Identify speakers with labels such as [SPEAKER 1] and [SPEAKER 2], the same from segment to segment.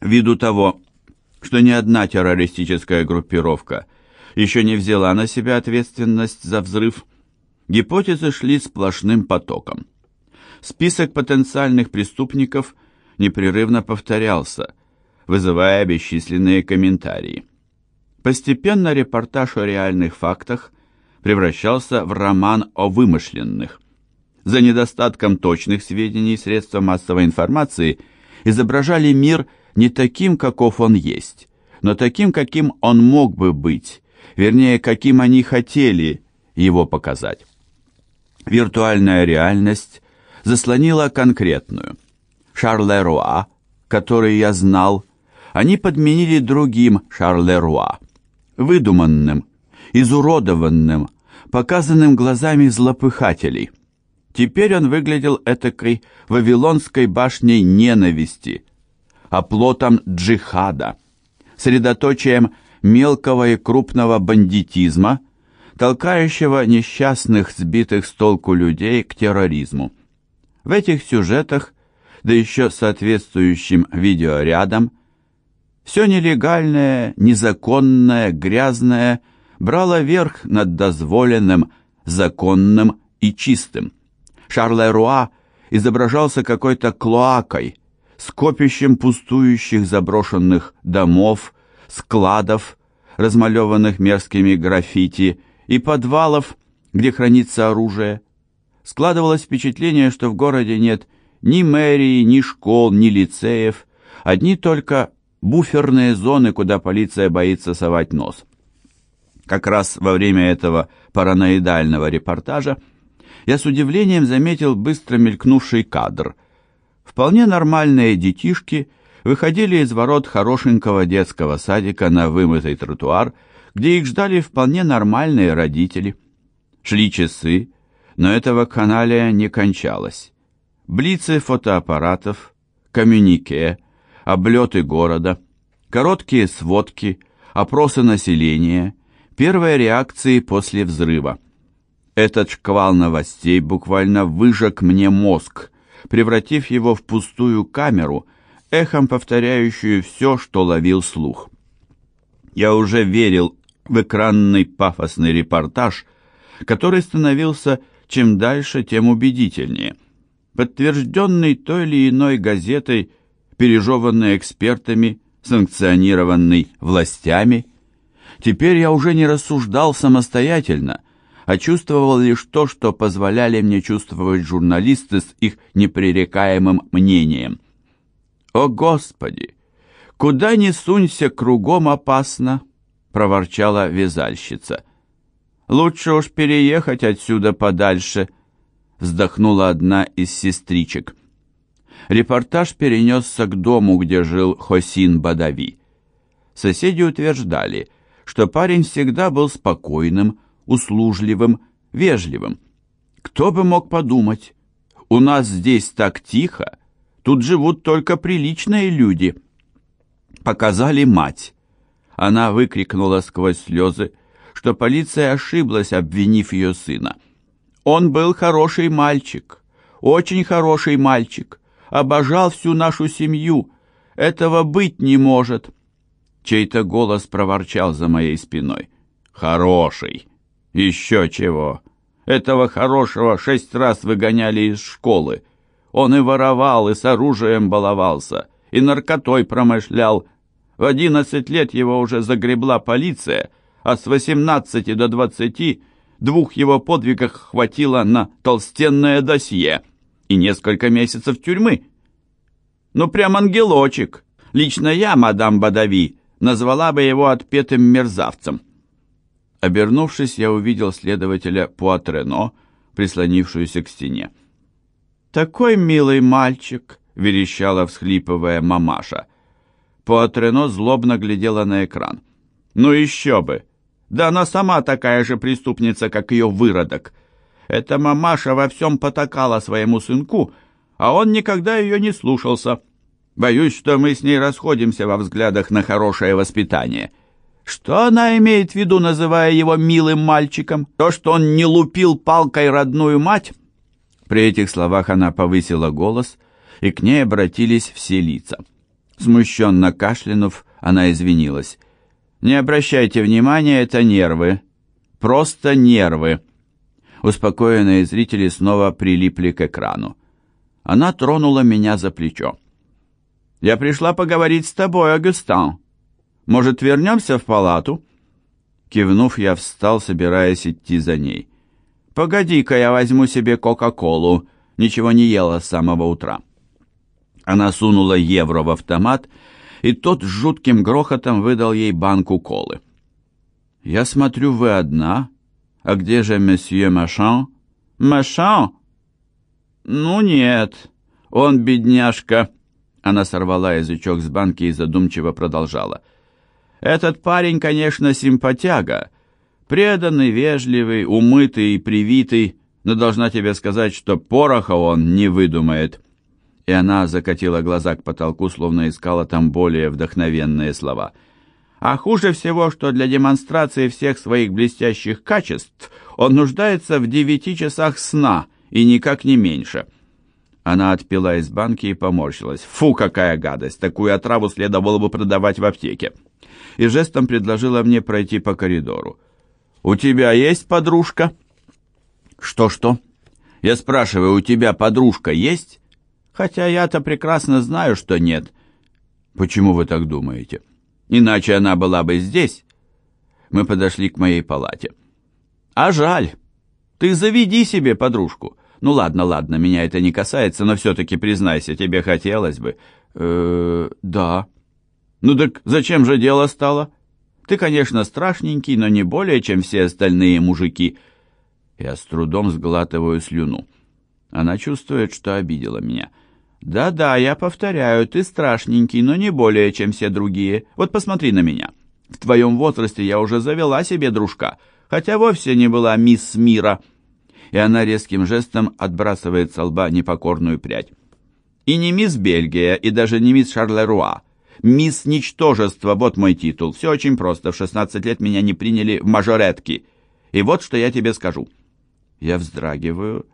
[SPEAKER 1] Ввиду того, что ни одна террористическая группировка еще не взяла на себя ответственность за взрыв, гипотезы шли сплошным потоком. Список потенциальных преступников непрерывно повторялся, вызывая бесчисленные комментарии. Постепенно репортаж о реальных фактах превращался в роман о вымышленных. За недостатком точных сведений средства массовой информации изображали мир не таким, каков он есть, но таким, каким он мог бы быть, вернее, каким они хотели его показать. Виртуальная реальность заслонила конкретную. Шарлеруа, который я знал, они подменили другим Шарлеруа, выдуманным, изуродованным, показанным глазами злопыхателей. Теперь он выглядел этакой вавилонской башней ненависти, оплотом джихада, средоточием мелкого и крупного бандитизма, толкающего несчастных, сбитых с толку людей к терроризму. В этих сюжетах, да еще соответствующим видеорядом, все нелегальное, незаконное, грязное брало верх над дозволенным, законным и чистым. Шарлеруа изображался какой-то клоакой, скопищем пустующих заброшенных домов, складов, размалеванных мерзкими граффити, и подвалов, где хранится оружие. Складывалось впечатление, что в городе нет ни мэрии, ни школ, ни лицеев, одни только буферные зоны, куда полиция боится совать нос. Как раз во время этого параноидального репортажа я с удивлением заметил быстро мелькнувший кадр. Вполне нормальные детишки выходили из ворот хорошенького детского садика на вымытый тротуар, где их ждали вполне нормальные родители. Шли часы, но этого каналия не кончалось. Блицы фотоаппаратов, коммюнике, облеты города, короткие сводки, опросы населения, первые реакции после взрыва. Этот шквал новостей буквально выжег мне мозг, превратив его в пустую камеру, эхом повторяющую все, что ловил слух. Я уже верил в экранный пафосный репортаж, который становился чем дальше, тем убедительнее, подтвержденный той или иной газетой, пережеванный экспертами, санкционированный властями. Теперь я уже не рассуждал самостоятельно, а чувствовал лишь то, что позволяли мне чувствовать журналисты с их непререкаемым мнением. «О, Господи! Куда ни сунься, кругом опасно!» — проворчала вязальщица. «Лучше уж переехать отсюда подальше», — вздохнула одна из сестричек. Репортаж перенесся к дому, где жил Хосин Бадави. Соседи утверждали, что парень всегда был спокойным, услужливым, вежливым. Кто бы мог подумать, у нас здесь так тихо, тут живут только приличные люди. Показали мать. Она выкрикнула сквозь слезы, что полиция ошиблась, обвинив ее сына. Он был хороший мальчик, очень хороший мальчик, обожал всю нашу семью. Этого быть не может. Чей-то голос проворчал за моей спиной. Хороший. Еще чего. Этого хорошего шесть раз выгоняли из школы. Он и воровал, и с оружием баловался, и наркотой промышлял. В одиннадцать лет его уже загребла полиция, а с восемнадцати до двадцати двух его подвигах хватило на толстенное досье и несколько месяцев тюрьмы. Ну, прям ангелочек. Лично я, мадам Бадави, назвала бы его отпетым мерзавцем. Обернувшись, я увидел следователя Пуатрено, прислонившуюся к стене. «Такой милый мальчик!» — верещала, всхлипывая мамаша. Пуатрено злобно глядела на экран. «Ну еще бы! Да она сама такая же преступница, как ее выродок. Эта мамаша во всем потакала своему сынку, а он никогда ее не слушался. Боюсь, что мы с ней расходимся во взглядах на хорошее воспитание». Что она имеет в виду, называя его милым мальчиком? То, что он не лупил палкой родную мать? При этих словах она повысила голос, и к ней обратились все лица. Смущенно кашлянув, она извинилась. «Не обращайте внимания, это нервы. Просто нервы». Успокоенные зрители снова прилипли к экрану. Она тронула меня за плечо. «Я пришла поговорить с тобой, Агустан. Может, вернемся в палату?» Кивнув, я встал, собираясь идти за ней. «Погоди-ка, я возьму себе Кока-Колу. Ничего не ела с самого утра». Она сунула евро в автомат, и тот с жутким грохотом выдал ей банку колы. «Я смотрю, вы одна. А где же месье Машан?» «Машан?» «Ну нет, он бедняжка». Она сорвала язычок с банки и задумчиво продолжала. «Этот парень, конечно, симпатяга, преданный, вежливый, умытый и привитый, но должна тебе сказать, что пороха он не выдумает» и она закатила глаза к потолку, словно искала там более вдохновенные слова. А хуже всего, что для демонстрации всех своих блестящих качеств он нуждается в девяти часах сна, и никак не меньше. Она отпила из банки и поморщилась. Фу, какая гадость! Такую отраву следовало бы продавать в аптеке. И жестом предложила мне пройти по коридору. «У тебя есть подружка?» «Что-что?» «Я спрашиваю, у тебя подружка есть?» Хотя я-то прекрасно знаю, что нет. Почему вы так думаете? Иначе она была бы здесь. Мы подошли к моей палате. А жаль. Ты заведи себе подружку. Ну ладно, ладно, меня это не касается, но все-таки признайся, тебе хотелось бы. Э, да. Ну так зачем же дело стало? Ты, конечно, страшненький, но не более, чем все остальные мужики. Я с трудом сглатываю слюну. Она чувствует, что обидела меня. «Да-да, я повторяю, ты страшненький, но не более, чем все другие. Вот посмотри на меня. В твоем возрасте я уже завела себе дружка, хотя вовсе не была мисс мира». И она резким жестом отбрасывает со лба непокорную прядь. «И не мисс Бельгия, и даже не мисс Шарлеруа. Мисс Ничтожество, вот мой титул. Все очень просто. В 16 лет меня не приняли в мажоретки. И вот что я тебе скажу». Я вздрагиваю,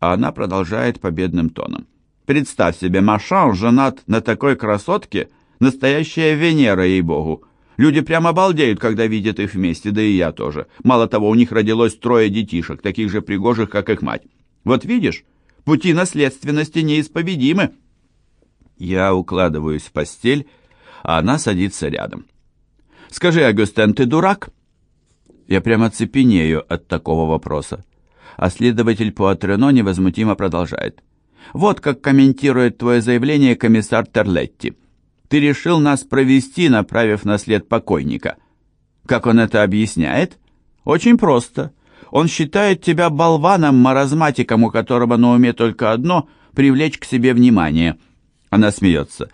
[SPEAKER 1] а она продолжает победным тоном. Представь себе, Машан женат на такой красотке, настоящая Венера, ей-богу. Люди прямо обалдеют, когда видят их вместе, да и я тоже. Мало того, у них родилось трое детишек, таких же пригожих, как их мать. Вот видишь, пути наследственности неисповедимы. Я укладываюсь в постель, а она садится рядом. «Скажи, Агустен, ты дурак?» Я прямо цепенею от такого вопроса. А следователь Пуатрено невозмутимо продолжает. Вот как комментирует твое заявление комиссар Терлетти. Ты решил нас провести, направив на след покойника. Как он это объясняет? Очень просто. Он считает тебя болваном, маразматиком, у которого на уме только одно — привлечь к себе внимание. Она смеется.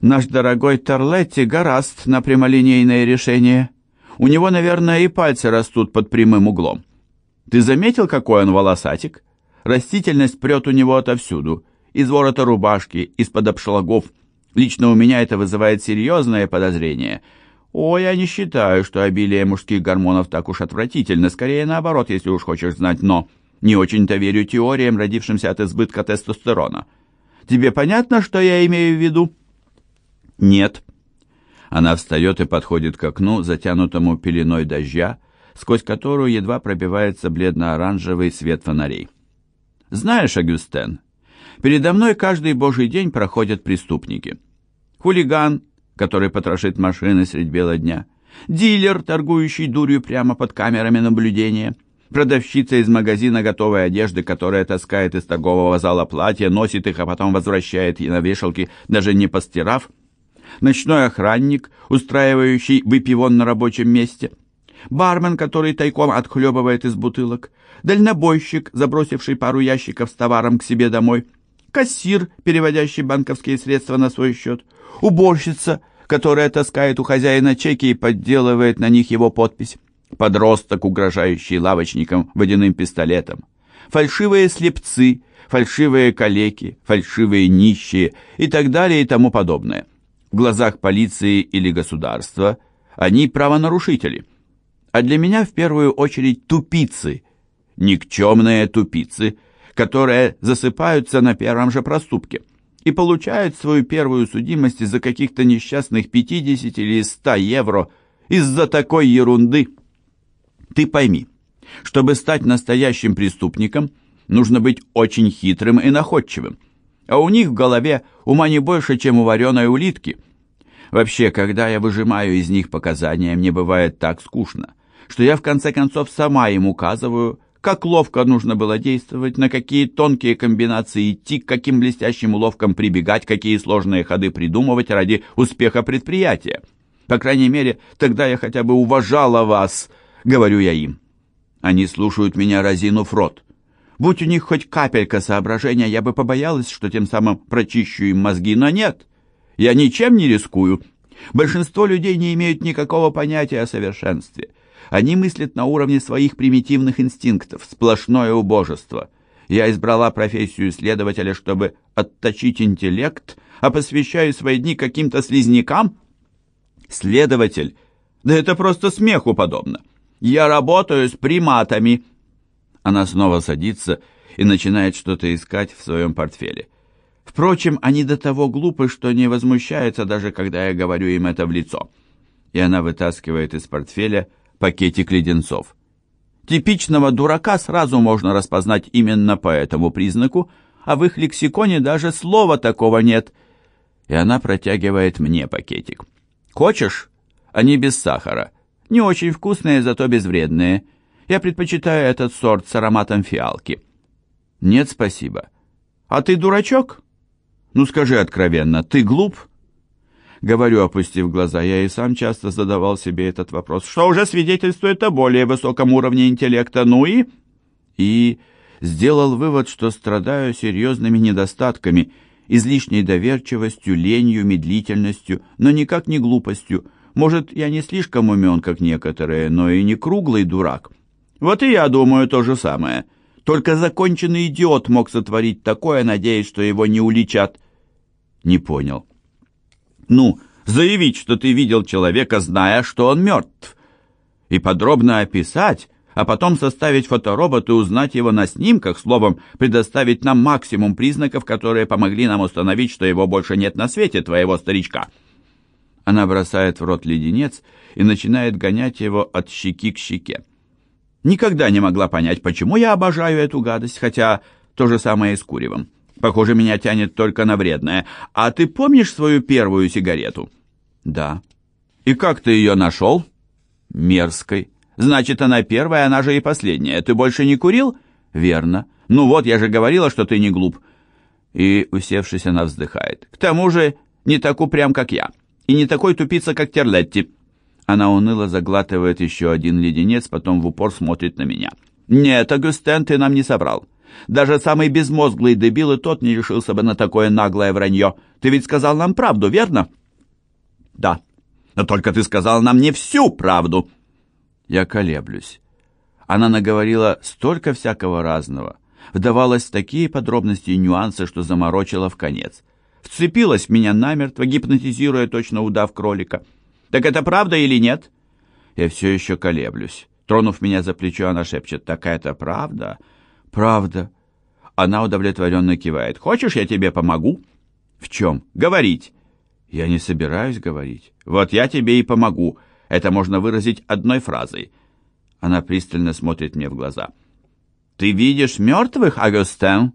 [SPEAKER 1] Наш дорогой Терлетти гораст на прямолинейное решение. У него, наверное, и пальцы растут под прямым углом. Ты заметил, какой он волосатик? Растительность прет у него отовсюду, из ворота рубашки, из-под обшлагов. Лично у меня это вызывает серьезное подозрение. О, я не считаю, что обилие мужских гормонов так уж отвратительно, скорее наоборот, если уж хочешь знать, но не очень-то верю теориям, родившимся от избытка тестостерона. Тебе понятно, что я имею в виду? Нет. Она встает и подходит к окну, затянутому пеленой дождя, сквозь которую едва пробивается бледно-оранжевый свет фонарей. Знаешь, Агюстен, передо мной каждый божий день проходят преступники. Хулиган, который потрошит машины средь бела дня, дилер, торгующий дурью прямо под камерами наблюдения, продавщица из магазина готовой одежды, которая таскает из торгового зала платья, носит их, а потом возвращает на вешалки, даже не постирав, ночной охранник, устраивающий выпивон на рабочем месте, бармен, который тайком отхлебывает из бутылок, дальнобойщик, забросивший пару ящиков с товаром к себе домой, кассир, переводящий банковские средства на свой счет, уборщица, которая таскает у хозяина чеки и подделывает на них его подпись, подросток, угрожающий лавочникам водяным пистолетом, фальшивые слепцы, фальшивые калеки, фальшивые нищие и так далее и тому подобное. В глазах полиции или государства они правонарушители. А для меня в первую очередь тупицы – никчемные тупицы, которые засыпаются на первом же проступке. и получает свою первую судимость из-за каких-то несчастных 50 или 100 евро, из-за такой ерунды. Ты пойми, чтобы стать настоящим преступником, нужно быть очень хитрым и находчивым. А у них в голове ума не больше, чем у вареной улитки. Вообще, когда я выжимаю из них показания, мне бывает так скучно, что я в конце концов сама им указываю, как ловко нужно было действовать, на какие тонкие комбинации идти, к каким блестящим уловкам прибегать, какие сложные ходы придумывать ради успеха предприятия. По крайней мере, тогда я хотя бы уважала вас, говорю я им. Они слушают меня, разинув рот. Будь у них хоть капелька соображения, я бы побоялась, что тем самым прочищу им мозги, но нет. Я ничем не рискую. Большинство людей не имеют никакого понятия о совершенстве. Они мыслят на уровне своих примитивных инстинктов, сплошное убожество. Я избрала профессию следователя, чтобы отточить интеллект, а посвящаю свои дни каким-то слизнякам? Следователь? Да это просто смеху подобно. Я работаю с приматами. Она снова садится и начинает что-то искать в своем портфеле. Впрочем, они до того глупы, что не возмущаются, даже когда я говорю им это в лицо. И она вытаскивает из портфеля пакетик леденцов. Типичного дурака сразу можно распознать именно по этому признаку, а в их лексиконе даже слова такого нет. И она протягивает мне пакетик. «Хочешь? Они без сахара. Не очень вкусные, зато безвредные. Я предпочитаю этот сорт с ароматом фиалки». «Нет, спасибо». «А ты дурачок?» «Ну скажи откровенно, ты глуп?» Говорю, опустив глаза, я и сам часто задавал себе этот вопрос, что уже свидетельствует о более высоком уровне интеллекта, ну и... И сделал вывод, что страдаю серьезными недостатками, излишней доверчивостью, ленью, медлительностью, но никак не глупостью. Может, я не слишком умен, как некоторые, но и не круглый дурак. Вот и я думаю то же самое. Только законченный идиот мог сотворить такое, надеясь, что его не уличат. Не понял. Ну, заявить, что ты видел человека, зная, что он мертв. И подробно описать, а потом составить фоторобот и узнать его на снимках, словом, предоставить нам максимум признаков, которые помогли нам установить, что его больше нет на свете, твоего старичка. Она бросает в рот леденец и начинает гонять его от щеки к щеке. Никогда не могла понять, почему я обожаю эту гадость, хотя то же самое и с куревом. Похоже, меня тянет только на вредное. А ты помнишь свою первую сигарету? Да. И как ты ее нашел? Мерзкой. Значит, она первая, она же и последняя. Ты больше не курил? Верно. Ну вот, я же говорила, что ты не глуп. И, усевшись, она вздыхает. К тому же, не так упрям, как я. И не такой тупица, как Терлетти. Она уныло заглатывает еще один леденец, потом в упор смотрит на меня. «Нет, Агустен, ты нам не собрал. Даже самый безмозглый дебил и тот не решился бы на такое наглое вранье. Ты ведь сказал нам правду, верно? Да. Но только ты сказал нам не всю правду. Я колеблюсь. Она наговорила столько всякого разного, вдавалась в такие подробности и нюансы, что заморочила в конец. Вцепилась в меня намертво, гипнотизируя точно удав кролика. «Так это правда или нет?» Я все еще колеблюсь. Тронув меня за плечо, она шепчет, «Так это правда?» «Правда». Она удовлетворенно кивает. «Хочешь, я тебе помогу?» «В чем?» «Говорить». «Я не собираюсь говорить». «Вот я тебе и помогу. Это можно выразить одной фразой». Она пристально смотрит мне в глаза. «Ты видишь мертвых, Агустен?»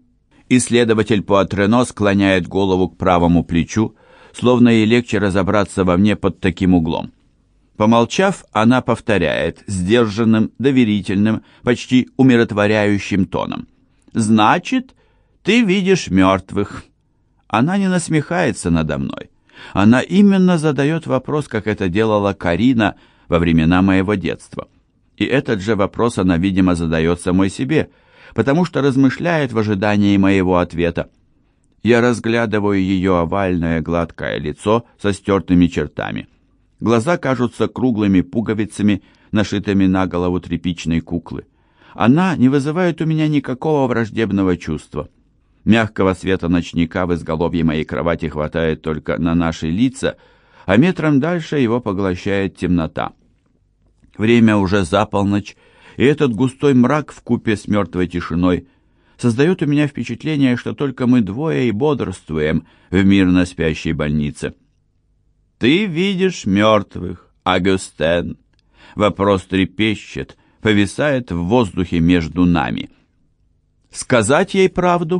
[SPEAKER 1] Исследователь Пуатрено склоняет голову к правому плечу, словно ей легче разобраться во мне под таким углом. Помолчав, она повторяет сдержанным, доверительным, почти умиротворяющим тоном. «Значит, ты видишь мертвых». Она не насмехается надо мной. Она именно задает вопрос, как это делала Карина во времена моего детства. И этот же вопрос она, видимо, задает самой себе, потому что размышляет в ожидании моего ответа. Я разглядываю ее овальное гладкое лицо со стертыми чертами. Глаза кажутся круглыми пуговицами, нашитыми на голову тряпичной куклы. Она не вызывает у меня никакого враждебного чувства. Мягкого света ночника в изголовье моей кровати хватает только на наши лица, а метром дальше его поглощает темнота. Время уже за полночь, и этот густой мрак в купе с мертвой тишиной создает у меня впечатление, что только мы двое и бодрствуем в мирно спящей больнице. «Ты видишь мертвых, Агюстен?» Вопрос трепещет, повисает в воздухе между нами. Сказать ей правду?